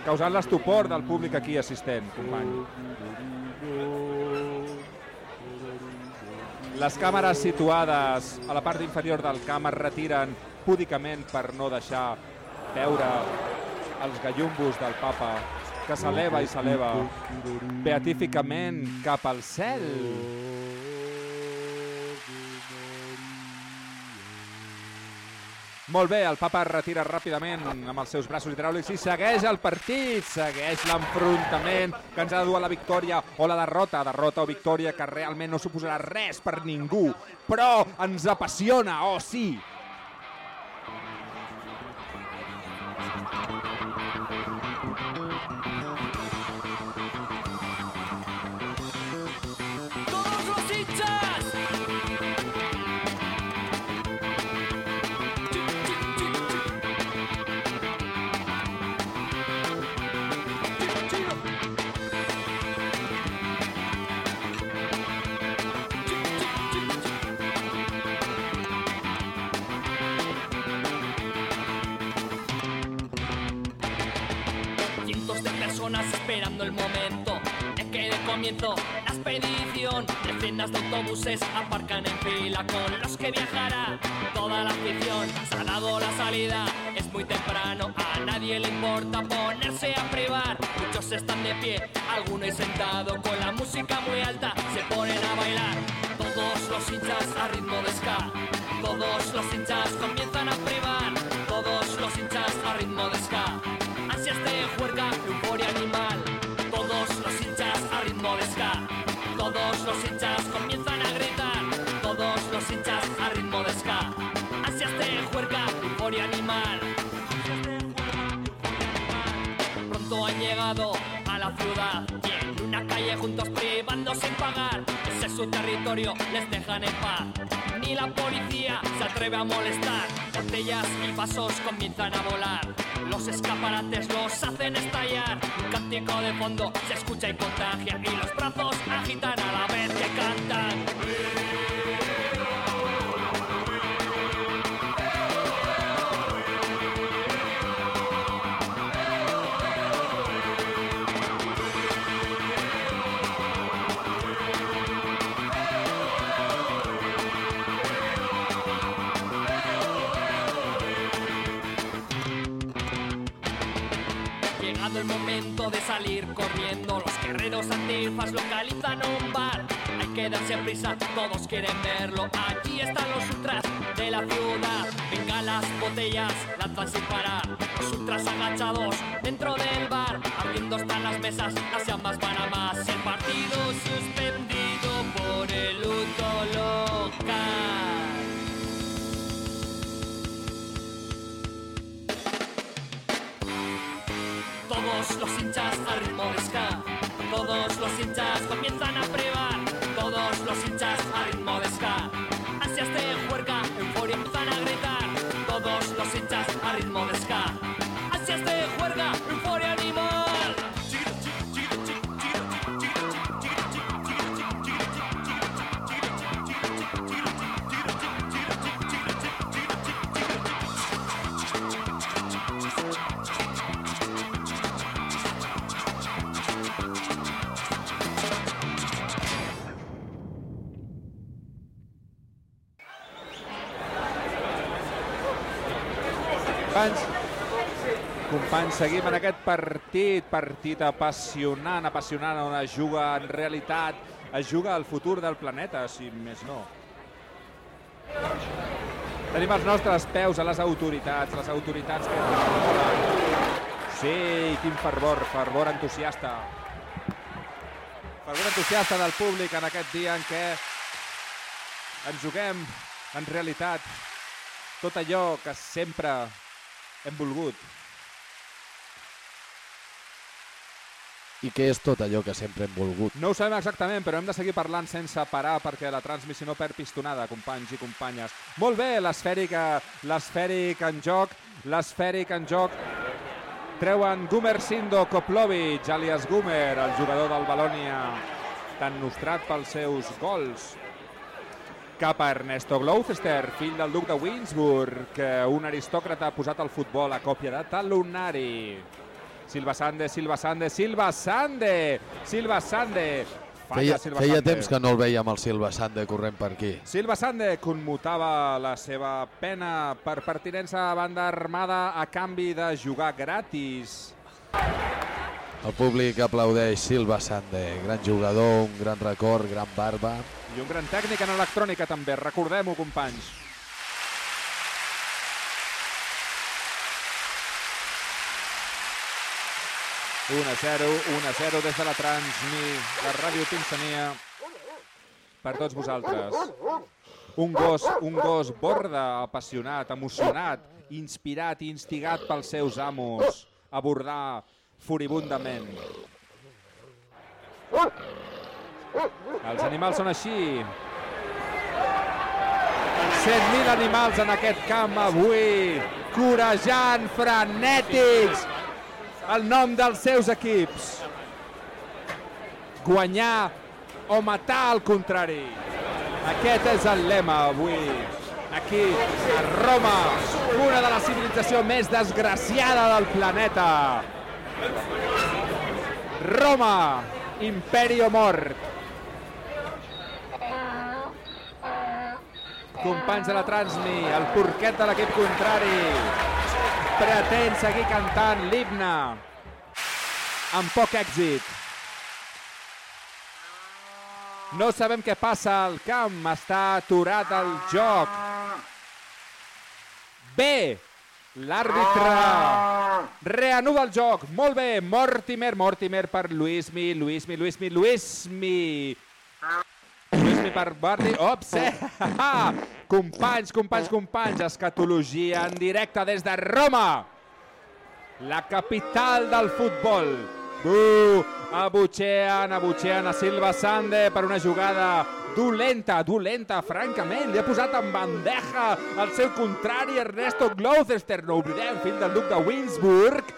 causant l'estupor del públic aquí assistent, company. Les càmeres situades a la part inferior del camp es retiren púdicament per no deixar veure els gallumbos del papa que s'eleva i s'eleva beatíficament cap al cel. Molt bé, el papa es retira ràpidament amb els seus braços hidràulics i segueix el partit, segueix l'enfrontament que ens ha de dur a la victòria o la derrota, derrota o victòria que realment no suposarà res per ningú, però ens apassiona, oh sí! Comienzo la expedición. Decenas de autobuses aparcan en fila con los que viajará toda la afición. Se ha dado la salida, es muy temprano, a nadie le importa ponerse a privar. Muchos están de pie, algunos sentado con la música muy alta, se ponen a bailar. Todos los hinchas a ritmo de ska, todos los hinchas comienzan Todos los hinchas comienzan a gritar. Todos los hinchas a ritmo de ska. Ansias de juerga, euforia animal. Pronto han llegado a la ciudad y en una calle juntos privando sin pagar. Ese es su territorio, les dejan en paz. Ni la policía se atreve a molestar. Botellas y vasos comienzan a volar. Los escaparates los hacen estallar. Un cántico de fondo se escucha y contagia. Y los brazos agitan a la vez que cantan. Salir corriendo, los guerreros antifas localizan un bar. Hay que darse prisa, todos quieren verlo. Aquí están los ultras de la ciudad. Venga las botellas, lanzan sin parar. Los ultras agachados dentro del bar. Abriendo están las mesas, las llamas van a más. El partido suspendido por el luto local. Los hinchas al ritmo de ska. Seguim en aquest partit, partit apassionant, apassionant, on es juga en realitat, es juga el futur del planeta, si més no. Tenim els nostres peus a les autoritats, les autoritats que. Sí, quin fervor, fervor entusiasta. Fervor entusiasta del públic en aquest dia en què ens juguem, en realitat, tot allò que sempre hem volgut. I què és tot allò que sempre hem volgut? No ho sabem exactament, però hem de seguir parlant sense parar perquè la transmissió no perd pistonada, companys i companyes. Molt bé, l'esfèric, eh, en joc, l'esfèric en joc. Treuen Gumer Sindo Koplovic, alias Gumer, el jugador del Balònia, tan nostrat pels seus gols. Cap a Ernesto Gloucester, fill del duc de Winsburg, un aristòcrata posat al futbol a còpia de talonari. Silva Sande, Silva Sande, Silva Sande, Silva Sande, Feia, Silva feia Sande. temps que no el veiem el Silva Sande corrent per aquí. Silva Sande commutava la seva pena per pertinença a banda armada a canvi de jugar gratis. El públic aplaudeix Silva Sande, gran jugador, un gran record, gran barba. I un gran tècnic en electrònica també, recordem-ho, companys. Un a 0, 1 a 0 des de la Transmi, la Ràdio Pinsania, per tots vosaltres. Un gos, un gos borda, apassionat, emocionat, inspirat i instigat pels seus amos a bordar furibundament. Els animals són així. 100.000 animals en aquest camp avui, corejant, frenètics, el nom dels seus equips. Guanyar o matar al contrari. Aquest és el lema avui. Aquí, a Roma, una de la civilització més desgraciada del planeta. Roma, imperi o mort. Companys de la Transmi, el porquet de l'equip contrari pretén seguir cantant l'himne amb poc èxit. No sabem què passa al camp, està aturat el joc. Bé, l'àrbitre reanuda el joc. Molt bé, Mortimer, Mortimer per Luismi, Luismi, Luismi, Luismi. Luismi per Bardi. Ops, eh? companys, companys, companys, escatologia en directe des de Roma. La capital del futbol. Uh, abutxean, abutxean a Silva Sande per una jugada dolenta, dolenta, francament. Li ha posat en bandeja el seu contrari Ernesto Gloucester, no oblidem, fill del duc de Winsburg,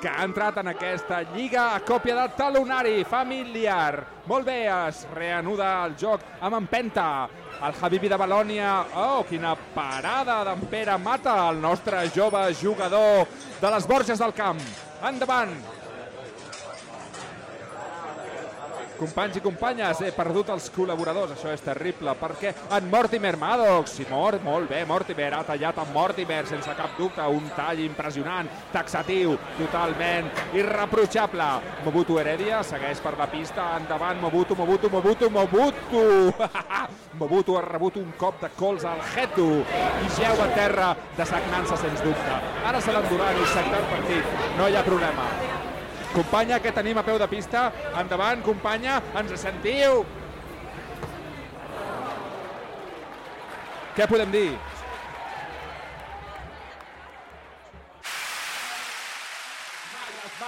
que ha entrat en aquesta lliga a còpia de talonari familiar. Molt bé, es reanuda el joc amb empenta. El Habibi de Balònia, oh, quina parada d'en Pere Mata, el nostre jove jugador de les Borges del Camp. Endavant, Companys i companyes, he perdut els col·laboradors, això és terrible, perquè en Mortimer Maddox, sí, mort, molt bé, Mortimer, ha tallat en Mortimer, sense cap dubte, un tall impressionant, taxatiu, totalment irreprotxable. Mobutu Heredia segueix per la pista, endavant, Mobutu, Mobutu, Mobutu, Mobutu! Mobutu ha rebut un cop de cols al Geto i geu a terra, desagnant-se sens dubte. Ara se l'enduran i sectar partit, no hi ha problema. Companya, que tenim a peu de pista? Endavant, companya, ens sentiu? Què podem dir?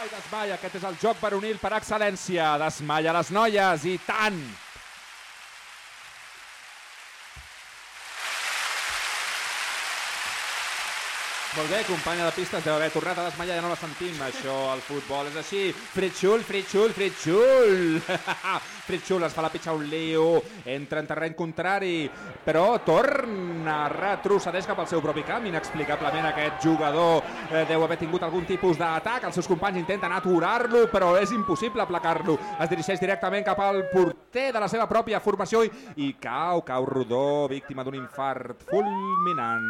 Desmai, desmai, aquest és el joc varonil per excel·lència. Desmalla les noies, i tant! Molt bé, companya de pista, es deu haver tornat a desmaiar, ja no la sentim. Això, el futbol és així. Fritxul, Fritxul, Fritxul! Fritxul es fa la pitxa un lío, entra en terreny contrari, però torna, retrocedeix cap al seu propi camp. Inexplicablement aquest jugador eh, deu haver tingut algun tipus d'atac. Els seus companys intenten aturar-lo, però és impossible aplacar-lo. Es dirigeix directament cap al porter de la seva pròpia formació i, i cau, cau rodó, víctima d'un infart fulminant.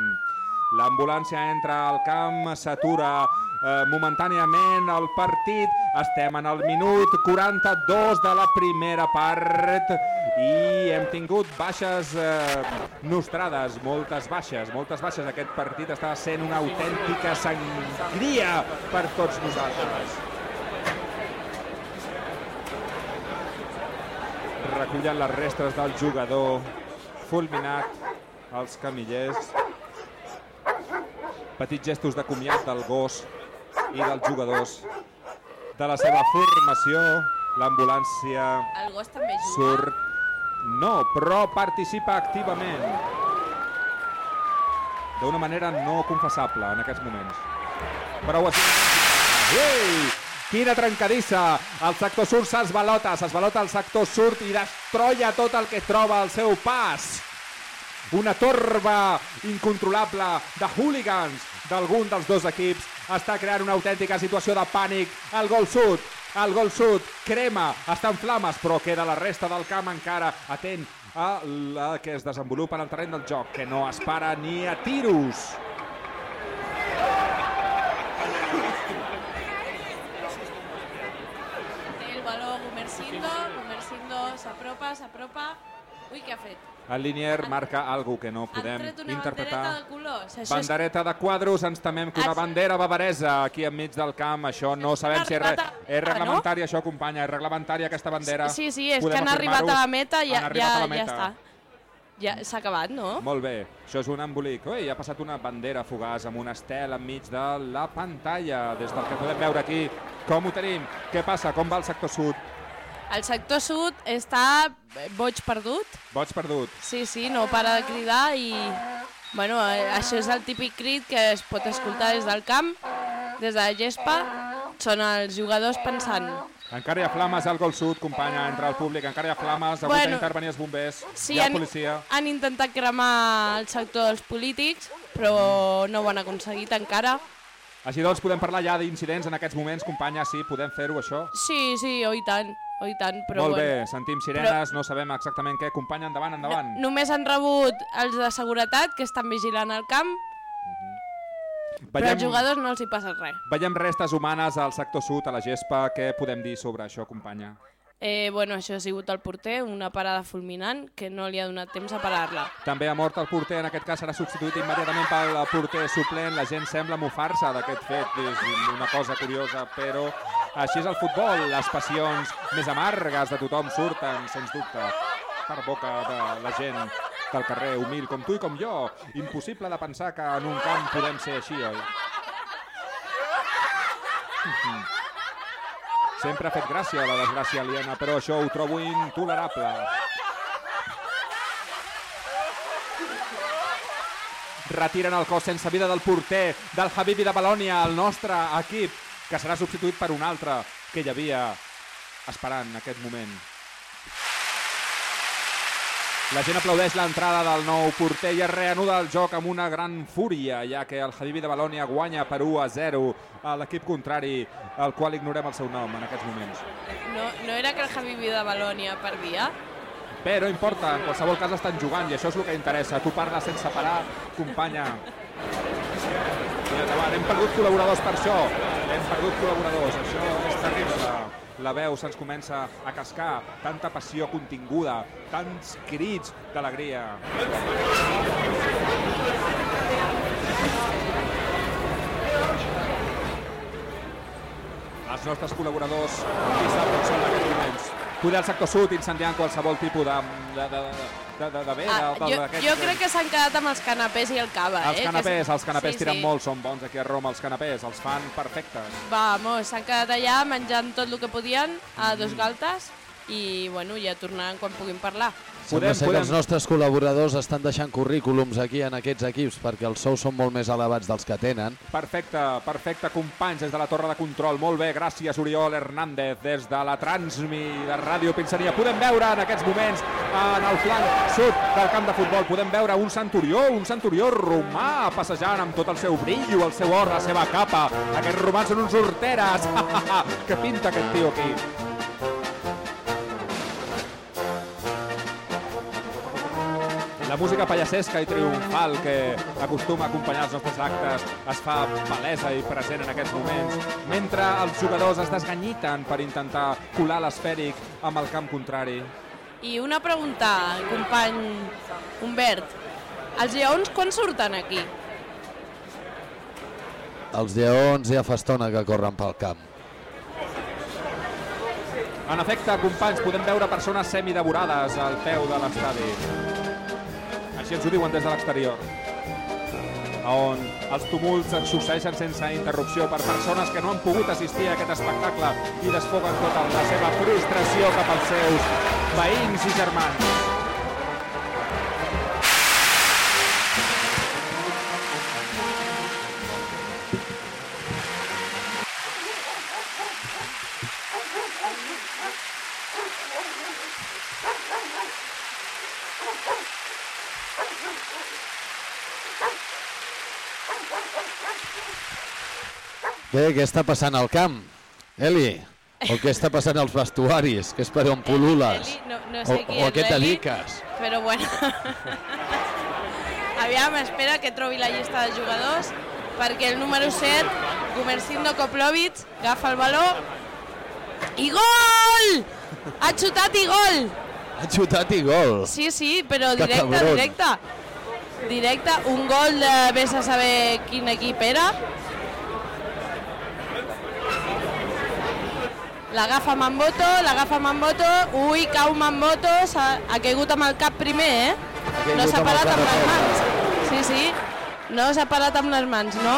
L'ambulància entra al camp, s'atura eh, momentàniament el partit. Estem en el minut 42 de la primera part i hem tingut baixes eh, nostrades, moltes baixes, moltes baixes. Aquest partit està sent una autèntica sangria per tots nosaltres. Recullen les restes del jugador fulminat als camillers petits gestos de comiat del gos i dels jugadors de la seva formació. L'ambulància El gos també juga? surt... No, però participa activament. D'una manera no confessable en aquests moments. Però ho estic... Ei! Quina trencadissa! El sector surt s'esvalota, s'esvalota el sector surt i destroia tot el que troba al seu pas. Una torba incontrolable de hooligans d'algun dels dos equips està creant una autèntica situació de pànic al gol sud. El gol sud, crema, està en flames, però queda la resta del camp encara atent a la que es desenvolupa en el terreny del joc, que no es para ni a tiros. El baló Gumersindo, Gumersindo s'apropa, s'apropa... Ui, què ha fet? El Linier marca algo que no podem interpretar. bandereta de colors. Això és... Bandereta de quadros, ens temem que una Ah, bandera bavaresa aquí enmig del camp, això no sabem si és, re, és reglamentari, això, companya, és reglamentari aquesta bandera. Sí, sí, és Podem que han arribat a la meta, ja, arribat ja, ja meta. està. Ja s'ha acabat, no? Molt bé, això és un embolic. Ui, ha passat una bandera fugaç amb un estel enmig de la pantalla, des del que podem veure aquí. Com ho tenim? Què passa? Com va el sector sud? El sector sud està eh, boig perdut. Boig perdut. Sí, sí, no para de cridar i... Bueno, eh, això és el típic crit que es pot escoltar des del camp, des de la gespa. Són els jugadors pensant... Encara hi ha flames al gol sud, companya, entre el públic. Encara hi ha flames, ha hagut Bueno, d'intervenir els bombers. Sí, hi ha han, policia. han intentat cremar el sector dels polítics, però no ho han aconseguit encara. Així doncs, podem parlar ja d'incidents en aquests moments, companya, sí, podem fer-ho, això? Sí, sí, oi tant, oi tant, però Molt bueno. bé, sentim sirenes, no sabem exactament què. Companya, endavant, endavant. Només han rebut els de seguretat que estan vigilant el camp, però als jugadors no els hi passa res. veiem restes humanes al sector sud, a la gespa. Què podem dir sobre això, companya? Eh, bueno, això ha sigut el porter, una parada fulminant que no li ha donat temps a parar-la. També ha mort el porter, en aquest cas serà substituït immediatament pel porter suplent. La gent sembla mofar-se d'aquest fet, és una cosa curiosa, però així és el futbol. Les passions més amargues de tothom surten, sens dubte, per boca de la gent del carrer, humil com tu i com jo. Impossible de pensar que en un camp podem ser així, oi? Sempre ha fet gràcia la desgràcia aliena, però això ho trobo intolerable. Retiren el cos sense vida del porter, del Habibi de Balònia, el nostre equip, que serà substituït per un altre que hi havia esperant aquest moment. La gent aplaudeix l'entrada del nou porter i es reanuda el joc amb una gran fúria, ja que el Habibi de Balònia guanya per 1 a 0 a l'equip contrari, al qual ignorem el seu nom en aquests moments. No, no era que el Habibi de Balònia perdia? Però importa, en qualsevol cas estan jugant i això és el que interessa. Tu parles sense parar, companya. Endavant, hem perdut col·laboradors per això. Hem perdut col·laboradors, això és terrible. La veu se'ns comença a cascar, tanta passió continguda, tants crits d'alegria. Els nostres col·laboradors, qui sap on són en Poder al sector sud incendiant qualsevol tipus de, de, de, de, de, de bé, Ah, de, de, jo, jo crec que s'han quedat amb els canapés i el cava. Els eh? canapés, els canapés sí, tiren sí. molt, són bons aquí a Roma, els canapés, els fan perfectes. Vamos, s'han quedat allà menjant tot el que podien a dos galtes i bueno, ja tornaran quan puguin parlar. Sembla ser que els nostres col·laboradors estan deixant currículums aquí en aquests equips perquè els sous són molt més elevats dels que tenen. Perfecte, perfecte, companys, des de la torre de control. Molt bé, gràcies, Oriol Hernández, des de la Transmi de Ràdio Pinsania. Podem veure en aquests moments, en el flanc sud del camp de futbol, podem veure un centurió, un centurió romà, passejant amb tot el seu brillo, el seu or, la seva capa. Aquests romans són uns horteres. que pinta aquest tio aquí. La música pallassesca i triomfal que acostuma a acompanyar els nostres actes es fa palesa i present en aquests moments, mentre els jugadors es desganyiten per intentar colar l'esfèric amb el camp contrari. I una pregunta, company Humbert. Els lleons quan surten aquí? Els lleons ja fa estona que corren pel camp. En efecte, companys, podem veure persones semidevorades al peu de l'estadi. Així ens ho diuen des de l'exterior. on els tumults es succeeixen sense interrupció per persones que no han pogut assistir a aquest espectacle i desfoguen tota la seva frustració cap als seus veïns i germans. Bé, què està passant al camp? Eli, O què està passant als vestuaris? Què és per on pulules? Eli, no, no sé o, o a què dediques? Però bueno. Aviam, espera que trobi la llista de jugadors perquè el número 7, Gumersindo Koplovic, agafa el baló i gol! Ha xutat i gol! Ha xutat i gol. Sí, sí, però Que directe, directe. Directe, un gol de vés a saber quin equip era. L'agafa Mamboto, l'agafa Mamboto, ui, cau Mamboto, s'ha- ha caigut amb el cap primer, eh? No s'ha amb parat cap amb les mans. Sí, sí, no s'ha parat amb les mans, no?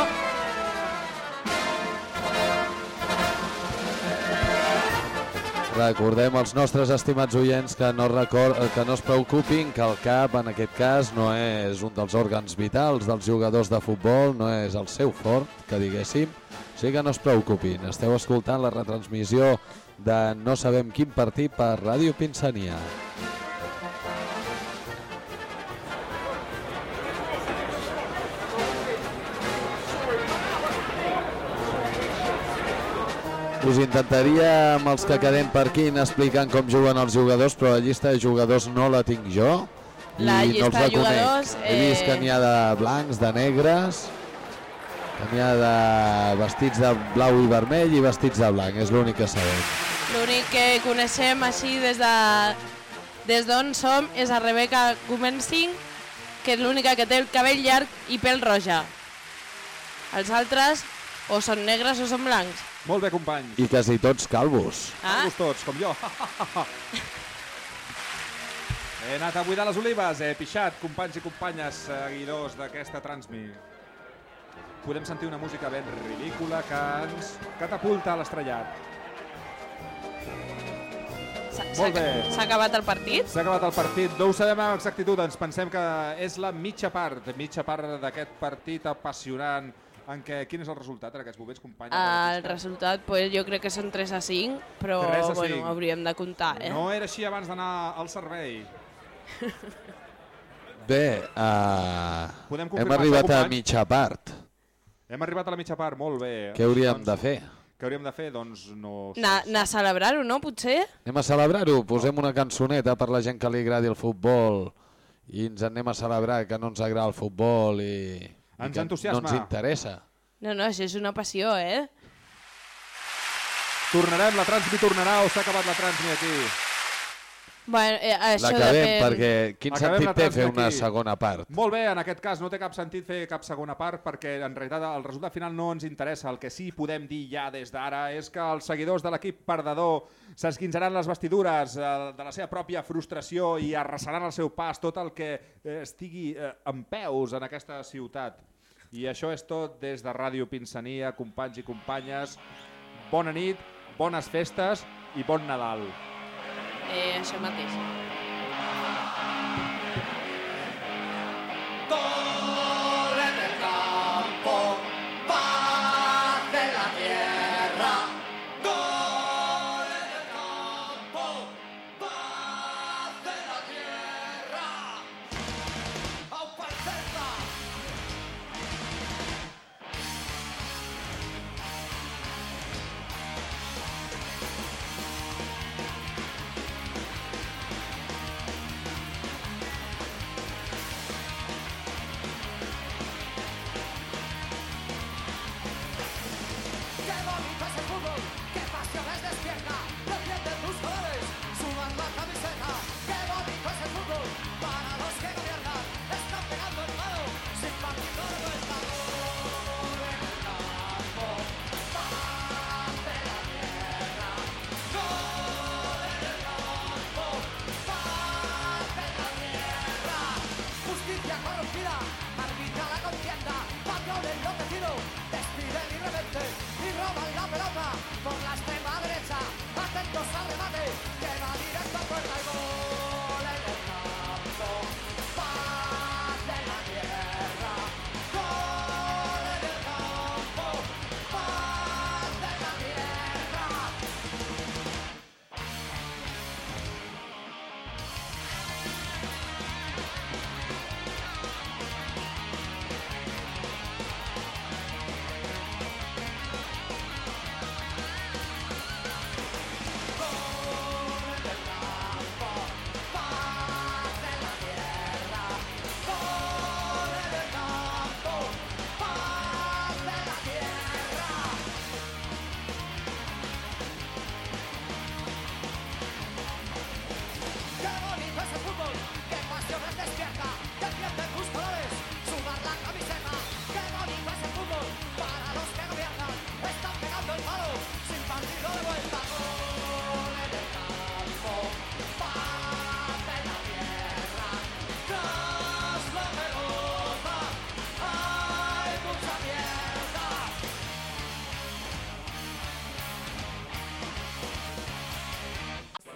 Recordem als nostres estimats oients que no, record, que no es preocupin que el cap en aquest cas no és un dels òrgans vitals dels jugadors de futbol, no és el seu fort, que diguéssim. Sigui que no es preocupin, esteu escoltant la retransmissió de no sabem quin partit per Ràdio Pinsania. Us intentaria, amb els que quedem per aquí, explicant com juguen els jugadors, però la llista de jugadors no la tinc jo. La llista no els de jugadors, He vist eh, que n'hi ha de blancs, de negres, que n'hi ha de vestits de blau i vermell i vestits de blanc, és l'únic que sabem. L'únic que coneixem així des de des d'on som és a Rebeca Gumensing, que és l'única que té el cabell llarg i pèl roja. Els altres o són negres o són blancs. Molt bé, companys. I quasi tots calvos. Ah, Calvos tots, com jo. He anat a buidar les olives, he pixat, companys i companyes, seguidors d'aquesta transmi. Podem sentir una música ben ridícula que ens catapulta a l'estrellat. s'ha- Molt bé. s'ha acabat el partit? S'ha acabat el partit, no ho sabem amb exactitud, ens pensem que és la mitja part, mitja part d'aquest partit apassionant en què, quin és el resultat en aquests moments, la El resultat pues, jo crec que són 3 a 5, però 3 a bueno, 5. hauríem de comptar. Eh? No era així abans d'anar al servei. Bé, uh, Podem hem arribat a mitja part. Hem arribat a la mitja part, molt bé. Què hauríem doncs, de fer? Què hauríem de fer? Doncs no... sé. Anar, a celebrar-ho, no, potser? Anem a celebrar-ho, posem una cançoneta per la gent que li agradi el futbol i ens anem a celebrar que no ens agrada el futbol i, i Ens que entusiasma. no ens interessa. No, no, això és una passió, eh? Tornarem, la transmi tornarà o s'ha acabat la transmi aquí? Bueno, eh, això L'acabem depèn. perquè quin Acabem sentit té fer una segona part? Molt bé, en aquest cas no té cap sentit fer cap segona part perquè en realitat el resultat final no ens interessa. El que sí podem dir ja des d'ara és que els seguidors de l'equip perdedor s'esquinzaran les vestidures eh, de la seva pròpia frustració i arrasaran el seu pas tot el que eh, estigui eh, en peus en aquesta ciutat. I això és tot des de Ràdio Pinsania, companys i companyes. Bona nit, bones festes i bon Nadal. eh, això mateix.